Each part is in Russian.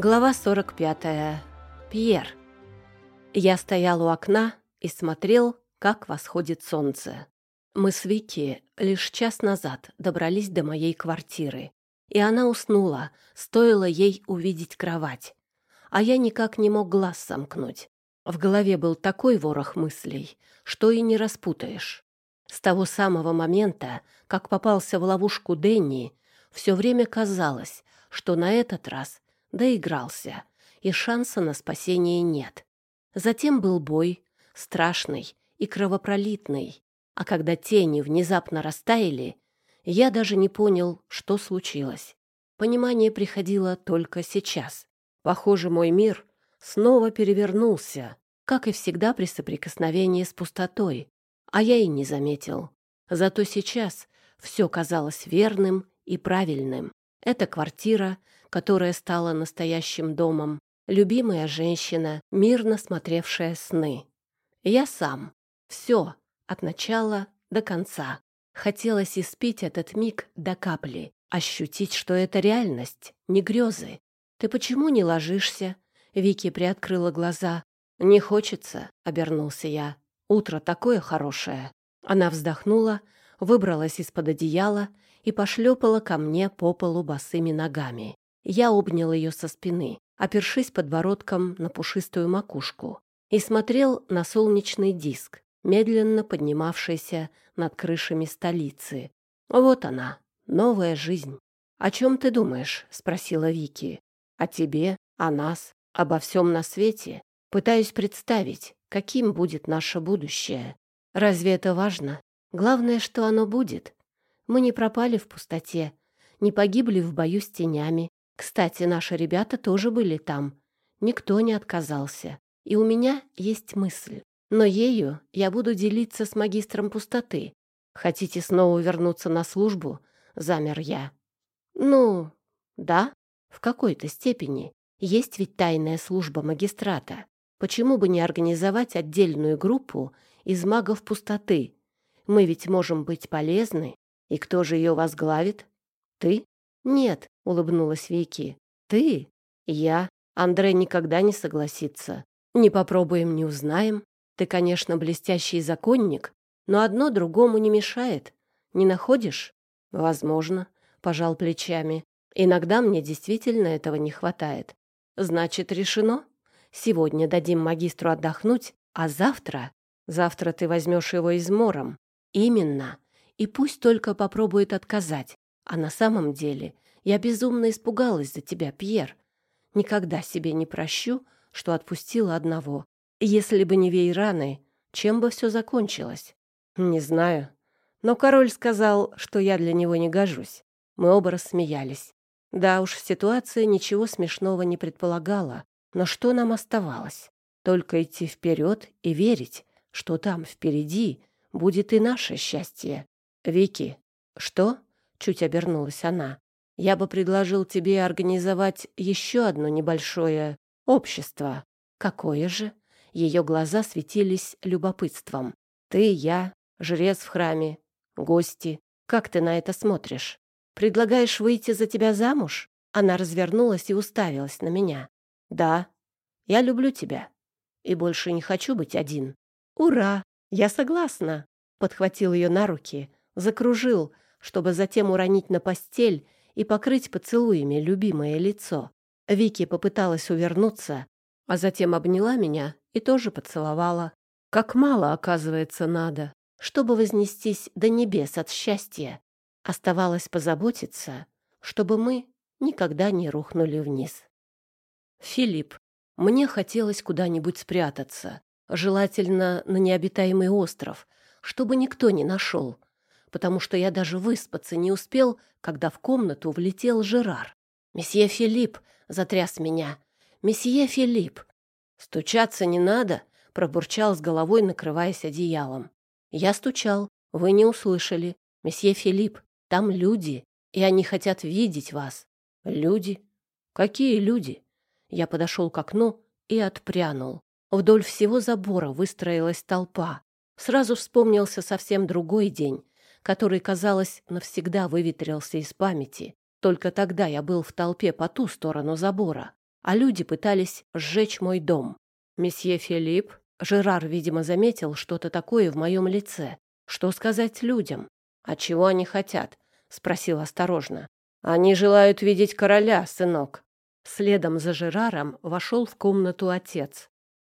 Глава 45. Пьер. Я стоял у окна и смотрел, как восходит солнце. Мы с Вики лишь час назад добрались до моей квартиры, и она уснула, стоило ей увидеть кровать. А я никак не мог глаз сомкнуть. В голове был такой ворох мыслей, что и не распутаешь. С того самого момента, как попался в ловушку Денни, все время казалось, что на этот раз доигрался, и шанса на спасение нет. Затем был бой, страшный и кровопролитный, а когда тени внезапно растаяли, я даже не понял, что случилось. Понимание приходило только сейчас. Похоже, мой мир снова перевернулся, как и всегда при соприкосновении с пустотой, а я и не заметил. Зато сейчас все казалось верным и правильным. Эта квартира, которая стала настоящим домом, любимая женщина, мирно смотревшая сны. Я сам. Все, от начала до конца. Хотелось испить этот миг до капли, ощутить, что это реальность, не грезы. «Ты почему не ложишься?» Вики приоткрыла глаза. «Не хочется», — обернулся я. «Утро такое хорошее». Она вздохнула, выбралась из-под одеяла и пошлепала ко мне по полу босыми ногами. Я обнял ее со спины, опершись подбородком на пушистую макушку, и смотрел на солнечный диск, медленно поднимавшийся над крышами столицы. Вот она, новая жизнь. «О чем ты думаешь?» — спросила Вики. «О тебе, о нас, обо всем на свете. Пытаюсь представить, каким будет наше будущее. Разве это важно? Главное, что оно будет. Мы не пропали в пустоте, не погибли в бою с тенями. Кстати, наши ребята тоже были там. Никто не отказался. И у меня есть мысль. Но ею я буду делиться с магистром пустоты. Хотите снова вернуться на службу? Замер я. Ну, да, в какой-то степени. Есть ведь тайная служба магистрата. Почему бы не организовать отдельную группу из магов пустоты? Мы ведь можем быть полезны и кто же ее возглавит? Ты? Нет, улыбнулась Вики. Ты? Я. Андрей никогда не согласится. Не попробуем, не узнаем. Ты, конечно, блестящий законник, но одно другому не мешает. Не находишь? Возможно, пожал плечами. Иногда мне действительно этого не хватает. Значит, решено. Сегодня дадим магистру отдохнуть, а завтра... Завтра ты возьмешь его измором. Именно и пусть только попробует отказать. А на самом деле я безумно испугалась за тебя, Пьер. Никогда себе не прощу, что отпустила одного. Если бы не Вейраны, чем бы все закончилось? Не знаю. Но король сказал, что я для него не гожусь. Мы оба рассмеялись. Да уж, ситуация ничего смешного не предполагала. Но что нам оставалось? Только идти вперед и верить, что там впереди будет и наше счастье. «Вики». «Что?» — чуть обернулась она. «Я бы предложил тебе организовать еще одно небольшое общество». «Какое же?» Ее глаза светились любопытством. «Ты, я, жрец в храме, гости. Как ты на это смотришь? Предлагаешь выйти за тебя замуж?» Она развернулась и уставилась на меня. «Да, я люблю тебя и больше не хочу быть один». «Ура! Я согласна!» Подхватил ее на руки, закружил, чтобы затем уронить на постель и покрыть поцелуями любимое лицо. Вики попыталась увернуться, а затем обняла меня и тоже поцеловала. Как мало, оказывается, надо, чтобы вознестись до небес от счастья. Оставалось позаботиться, чтобы мы никогда не рухнули вниз. Филипп, мне хотелось куда-нибудь спрятаться, желательно на необитаемый остров, чтобы никто не нашел, потому что я даже выспаться не успел, когда в комнату влетел Жерар. «Месье Филипп!» — затряс меня. «Месье Филипп!» «Стучаться не надо!» — пробурчал с головой, накрываясь одеялом. «Я стучал. Вы не услышали. Месье Филипп, там люди, и они хотят видеть вас». «Люди? Какие люди?» Я подошел к окну и отпрянул. Вдоль всего забора выстроилась толпа. Сразу вспомнился совсем другой день, который, казалось, навсегда выветрился из памяти. Только тогда я был в толпе по ту сторону забора. а люди пытались сжечь мой дом. Месье Филипп, Жерар, видимо, заметил что-то такое в моем лице. Что сказать людям? А чего они хотят? Спросил осторожно. Они желают видеть короля, сынок. Следом за Жераром вошел в комнату отец.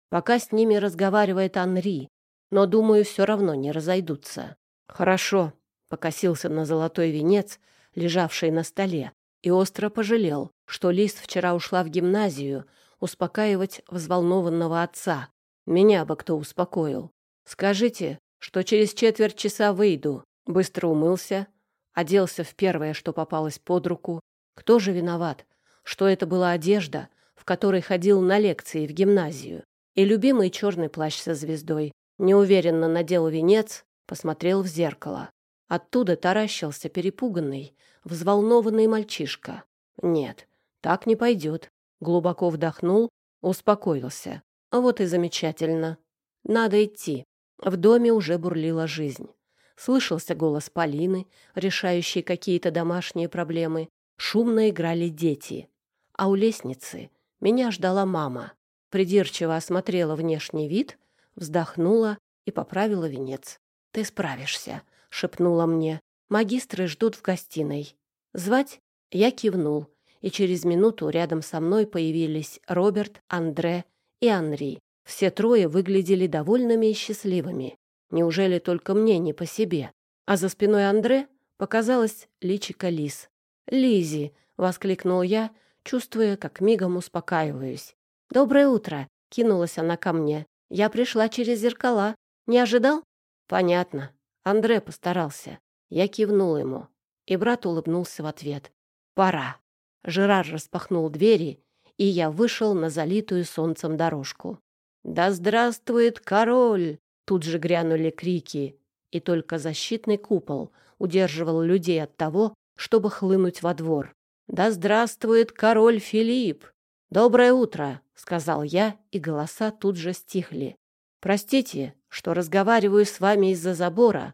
Пока с ними разговаривает Анри, но, думаю, все равно не разойдутся. Хорошо, покосился на золотой венец, лежавший на столе, и остро пожалел, что Лис вчера ушла в гимназию успокаивать взволнованного отца. Меня бы кто успокоил. Скажите, что через четверть часа выйду. Быстро умылся, оделся в первое, что попалось под руку. Кто же виноват, что это была одежда, в которой ходил на лекции в гимназию, и любимый черный плащ со звездой. Неуверенно надел венец, посмотрел в зеркало. Оттуда таращился перепуганный, взволнованный мальчишка. Нет, так не пойдет. Глубоко вдохнул, успокоился. Вот и замечательно. Надо идти. В доме уже бурлила жизнь. Слышался голос Полины, решающей какие-то домашние проблемы. Шумно играли дети. А у лестницы меня ждала мама. Придирчиво осмотрела внешний вид, вздохнула и поправила венец. «Ты справишься», — шепнула мне. «Магистры ждут в гостиной. Звать?» Я кивнул, и через минуту рядом со мной появились Роберт, Андре и Анри. Все трое выглядели довольными и счастливыми. Неужели только мне не по себе? А за спиной Андре показалась личика Лис. Лизи, воскликнул я, чувствуя, как мигом успокаиваюсь. «Доброе утро!» — кинулась она ко мне. «Я пришла через зеркала. Не ожидал?» «Понятно. Андре постарался». Я кивнул ему, и брат улыбнулся в ответ. «Пора». Жерар распахнул двери, и я вышел на залитую солнцем дорожку. «Да здравствует король!» Тут же грянули крики, и только защитный купол удерживал людей от того, чтобы хлынуть во двор. «Да здравствует король Филипп!» «Доброе утро!» — сказал я, и голоса тут же стихли. «Простите, что разговариваю с вами из-за забора,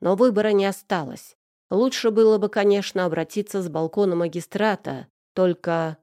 но выбора не осталось. Лучше было бы, конечно, обратиться с балкона магистрата, только...»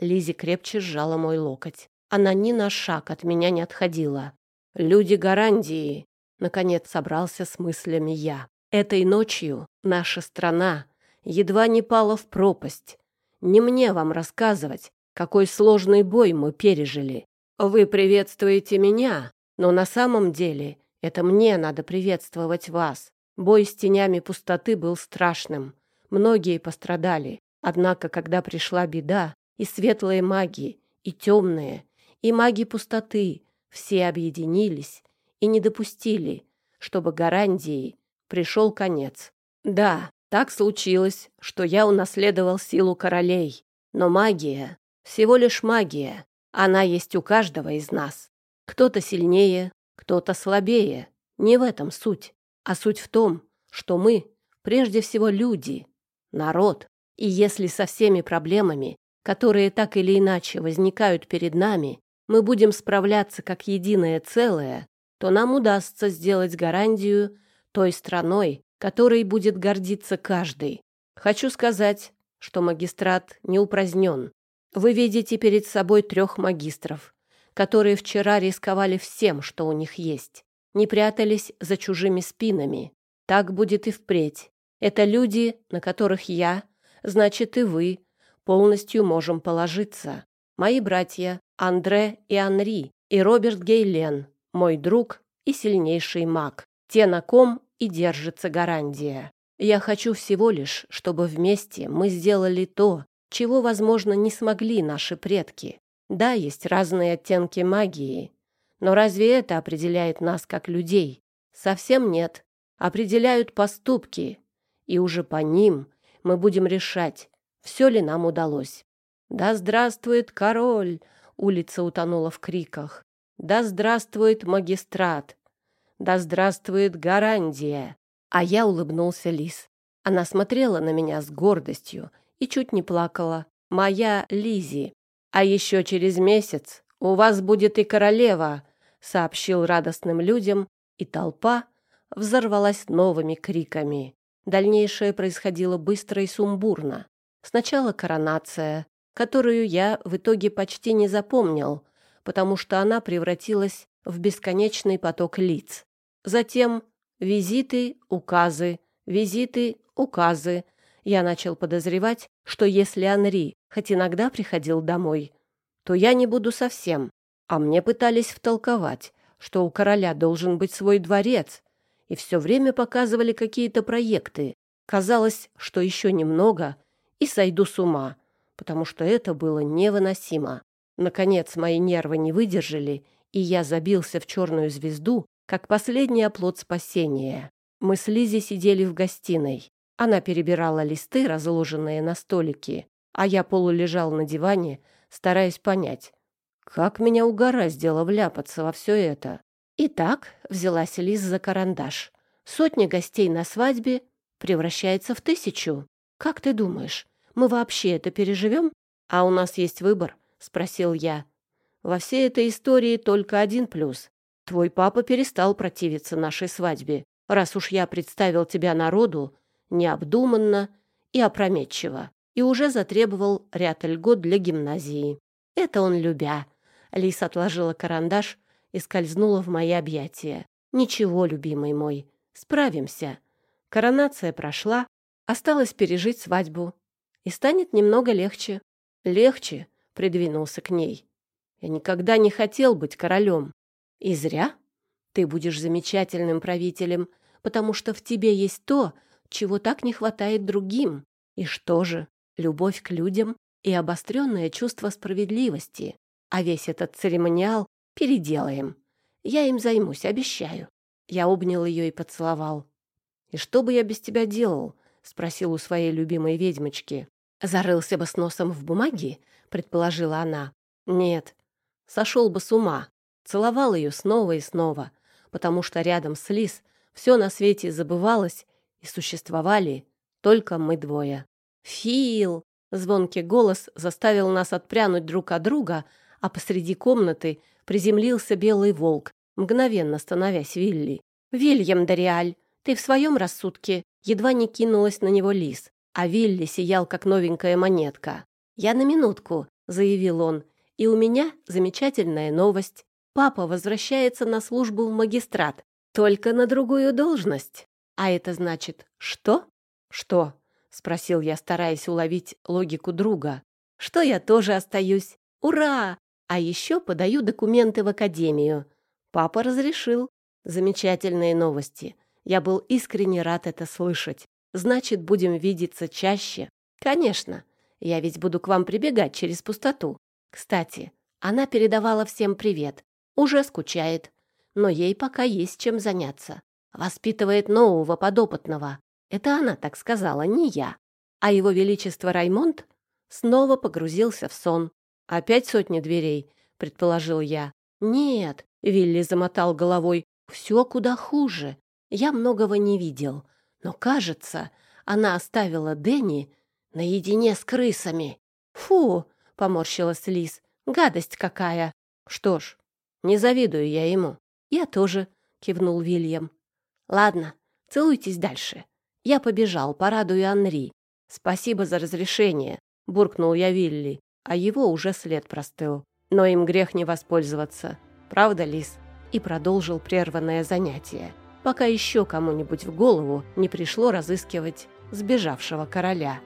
Лизи крепче сжала мой локоть. Она ни на шаг от меня не отходила. «Люди Гарандии!» Наконец собрался с мыслями я. «Этой ночью наша страна едва не пала в пропасть. Не мне вам рассказывать, какой сложный бой мы пережили. Вы приветствуете меня, но на самом деле это мне надо приветствовать вас. Бой с тенями пустоты был страшным. Многие пострадали. Однако, когда пришла беда, и светлые маги, и темные, и маги пустоты все объединились и не допустили, чтобы Гарандии пришел конец. Да, так случилось, что я унаследовал силу королей, но магия — всего лишь магия, она есть у каждого из нас. Кто-то сильнее, кто-то слабее, не в этом суть, а суть в том, что мы прежде всего люди, народ, и если со всеми проблемами, которые так или иначе возникают перед нами, мы будем справляться как единое целое, то нам удастся сделать гарантию той страной, которой будет гордиться каждый. Хочу сказать, что магистрат не упразднен. Вы видите перед собой трех магистров, которые вчера рисковали всем, что у них есть, не прятались за чужими спинами. Так будет и впредь. Это люди, на которых я, значит и вы, полностью можем положиться. Мои братья Андре и Анри, и Роберт Гейлен, мой друг и сильнейший маг, те, на ком и держится гарантия. Я хочу всего лишь, чтобы вместе мы сделали то, чего, возможно, не смогли наши предки. Да, есть разные оттенки магии, но разве это определяет нас как людей? Совсем нет. Определяют поступки, и уже по ним мы будем решать, все ли нам удалось. Да здравствует король! Улица утонула в криках. «Да здравствует магистрат! Да здравствует Гарандия!» А я улыбнулся Лис. Она смотрела на меня с гордостью и чуть не плакала. «Моя Лизи! А еще через месяц у вас будет и королева!» сообщил радостным людям, и толпа взорвалась новыми криками. Дальнейшее происходило быстро и сумбурно. Сначала коронация, которую я в итоге почти не запомнил, потому что она превратилась в бесконечный поток лиц. Затем визиты, указы, визиты, указы. Я начал подозревать, что если Анри хоть иногда приходил домой, то я не буду совсем. А мне пытались втолковать, что у короля должен быть свой дворец, и все время показывали какие-то проекты. Казалось, что еще немного, и сойду с ума, потому что это было невыносимо. Наконец мои нервы не выдержали, и я забился в черную звезду, как последний оплот спасения. Мы с Лизи сидели в гостиной. Она перебирала листы, разложенные на столике, а я полулежал на диване, стараясь понять, как меня угораздило вляпаться во все это. Итак, взялась Лиз за карандаш. Сотня гостей на свадьбе превращается в тысячу. Как ты думаешь, мы вообще это переживем? А у нас есть выбор, спросил я. Во всей этой истории только один плюс. Твой папа перестал противиться нашей свадьбе, раз уж я представил тебя народу необдуманно и опрометчиво, и уже затребовал ряд льгот для гимназии. Это он любя. Лис отложила карандаш и скользнула в мои объятия. Ничего, любимый мой, справимся. Коронация прошла, осталось пережить свадьбу. И станет немного легче. Легче, придвинулся к ней. Я никогда не хотел быть королем. И зря. Ты будешь замечательным правителем, потому что в тебе есть то, чего так не хватает другим. И что же? Любовь к людям и обостренное чувство справедливости. А весь этот церемониал переделаем. Я им займусь, обещаю. Я обнял ее и поцеловал. «И что бы я без тебя делал?» — спросил у своей любимой ведьмочки. «Зарылся бы с носом в бумаге?» — предположила она. «Нет, сошел бы с ума, целовал ее снова и снова, потому что рядом с Лис все на свете забывалось, и существовали только мы двое. «Фил!» — звонкий голос заставил нас отпрянуть друг от друга, а посреди комнаты приземлился белый волк, мгновенно становясь Вилли. «Вильям Дориаль, ты в своем рассудке?» Едва не кинулась на него Лис, а Вилли сиял, как новенькая монетка. «Я на минутку», — заявил он, и у меня замечательная новость. Папа возвращается на службу в магистрат, только на другую должность. А это значит что? Что? спросил я, стараясь уловить логику друга. Что я тоже остаюсь. Ура! А еще подаю документы в академию. Папа разрешил. Замечательные новости. Я был искренне рад это слышать. Значит, будем видеться чаще. Конечно. Я ведь буду к вам прибегать через пустоту. Кстати, она передавала всем привет. Уже скучает. Но ей пока есть чем заняться. Воспитывает нового подопытного. Это она так сказала, не я. А его величество Раймонд снова погрузился в сон. «Опять сотни дверей?» — предположил я. «Нет», — Вилли замотал головой, — «все куда хуже. Я многого не видел. Но, кажется, она оставила Дэнни наедине с крысами». «Фу!» поморщилась Лис. Гадость какая. Что ж, не завидую я ему. Я тоже, кивнул Вильям. Ладно, целуйтесь дальше. Я побежал, порадую Анри. Спасибо за разрешение, буркнул я Вилли, а его уже след простыл. Но им грех не воспользоваться. Правда, Лис? И продолжил прерванное занятие, пока еще кому-нибудь в голову не пришло разыскивать сбежавшего короля.